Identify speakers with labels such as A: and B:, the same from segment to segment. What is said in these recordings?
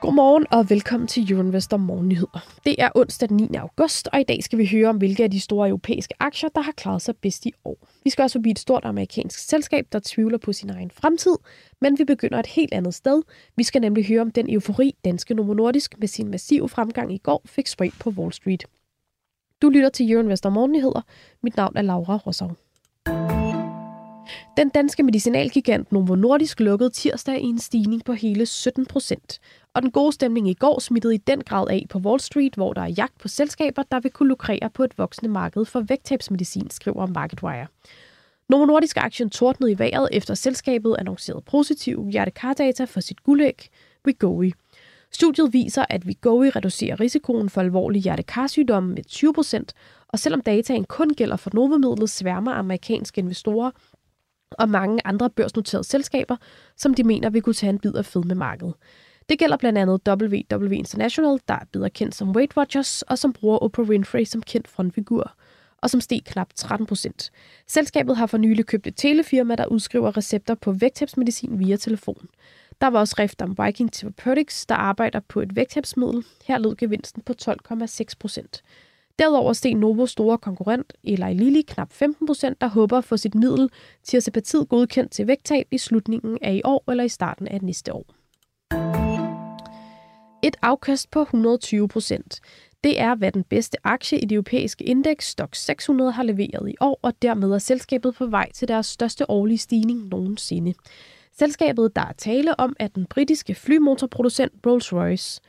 A: Godmorgen og velkommen til Euroinvestor Morgennyheder. Det er onsdag den 9. august, og i dag skal vi høre om, hvilke af de store europæiske aktier, der har klaret sig bedst i år. Vi skal også forbi et stort amerikansk selskab, der tvivler på sin egen fremtid, men vi begynder et helt andet sted. Vi skal nemlig høre om den eufori, danske Novo Nordisk med sin massive fremgang i går fik spredt på Wall Street. Du lytter til Euroinvestor Morgennyheder. Mit navn er Laura Rosau. Den danske medicinalgigant Novo Nordisk lukkede tirsdag i en stigning på hele 17 procent. Og den gode stemning i går smittede i den grad af på Wall Street, hvor der er jagt på selskaber, der vil kunne lukrere på et voksende marked for vægttabsmedicin, skriver MarketWire. Novo Nordisk aktien tordnede i vejret efter selskabet annoncerede positiv hjertekardata for sit guldæg, Wegovy. Studiet viser, at Wegovy reducerer risikoen for alvorlige hjertekarsygdomme med 20%, og selvom dataen kun gælder for Novomidlet, sværmer amerikanske investorer og mange andre børsnoterede selskaber, som de mener vil kunne tage en bid af fed med markedet. Det gælder blandt andet WW International, der er bedre kendt som Weight Watchers, og som bruger Oprah Winfrey som kendt frontfigur, og som steg knap 13 procent. Selskabet har for nylig købt et telefirma, der udskriver recepter på vægttabsmedicin via telefon. Der var også rift om Viking Therapeutics, der arbejder på et vægttabsmiddel. Her lød gevinsten på 12,6 procent. Derudover steg Novos store konkurrent Eli Lilly knap 15 procent, der håber at få sit middel til at se partiet godkendt til vægttab i slutningen af i år eller i starten af næste år. Et afkast på 120 procent. Det er, hvad den bedste aktie i det europæiske indeks Stock 600 har leveret i år, og dermed er selskabet på vej til deres største årlige stigning nogensinde. Selskabet, der er tale om, er den britiske flymotorproducent Rolls-Royce.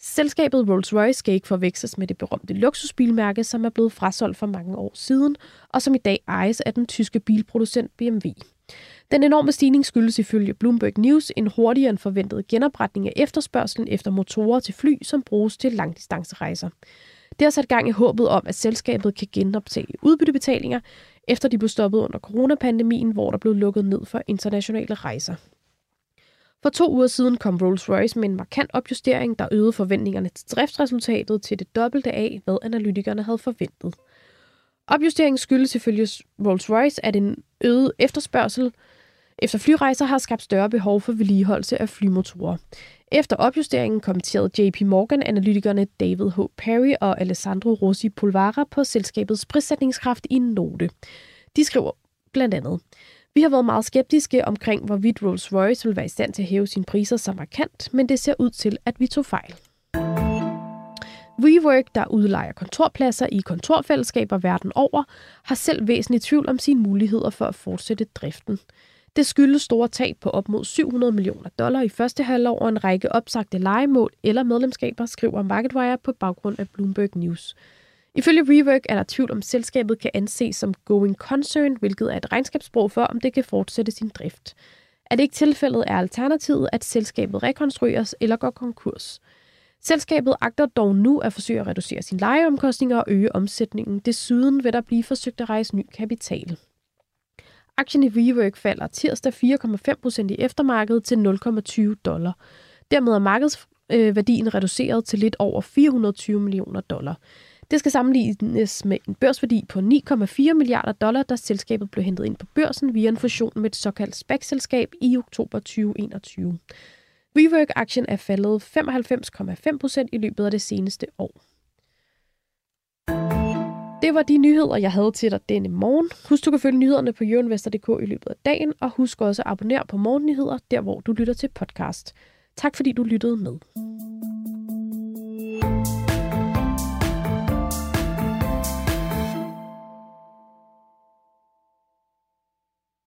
A: Selskabet Rolls-Royce skal ikke forveksles med det berømte luksusbilmærke, som er blevet frasolgt for mange år siden, og som i dag ejes af den tyske bilproducent BMW. Den enorme stigning skyldes ifølge Bloomberg News en hurtigere end forventet genopretning af efterspørgselen efter motorer til fly, som bruges til langdistancerejser. Det har sat gang i håbet om, at selskabet kan genoptage udbyttebetalinger, efter de blev stoppet under coronapandemien, hvor der blev lukket ned for internationale rejser. For to uger siden kom Rolls-Royce med en markant opjustering, der øgede forventningerne til driftsresultatet til det dobbelte af, hvad analytikerne havde forventet. Opjusteringen skyldes ifølge Rolls-Royce, at en øget efterspørgsel efter flyrejser har skabt større behov for vedligeholdelse af flymotorer. Efter opjusteringen kommenterede JP Morgan-analytikerne David H. Perry og Alessandro Rossi Polvara på selskabets prissætningskraft i en note. De skriver blandt andet, vi har været meget skeptiske omkring, hvorvidt Rolls-Royce vil være i stand til at hæve sine priser så markant, men det ser ud til, at vi tog fejl. WeWork, der udlejer kontorpladser i kontorfællesskaber verden over, har selv væsentligt tvivl om sine muligheder for at fortsætte driften. Det skyldes store tab på op mod 700 millioner dollar i første halvår og en række opsagte legemål eller medlemskaber, skriver MarketWire på baggrund af Bloomberg News. Ifølge Rework er der tvivl om selskabet kan anses som going concern, hvilket er et regnskabssprog for, om det kan fortsætte sin drift. Er det ikke tilfældet, er alternativet, at selskabet rekonstrueres eller går konkurs. Selskabet agter dog nu at forsøge at reducere sine lejeomkostninger og øge omsætningen. Desuden vil der blive forsøgt at rejse ny kapital. Aktien i WeWork falder tirsdag 4,5% i eftermarkedet til 0,20 dollar. Dermed er markedsværdien reduceret til lidt over 420 millioner dollar. Det skal sammenlignes med en børsværdi på 9,4 milliarder dollar, da selskabet blev hentet ind på børsen via en fusion med et såkaldt SPAC-selskab i oktober 2021. WeWork-aktien er faldet 95,5% i løbet af det seneste år. Det var de nyheder, jeg havde til dig denne morgen. Husk, du kan følge nyhederne på jørinvestor.dk i løbet af dagen, og husk også at abonnere på Morgennyheder, der hvor du lytter til podcast. Tak fordi du lyttede med.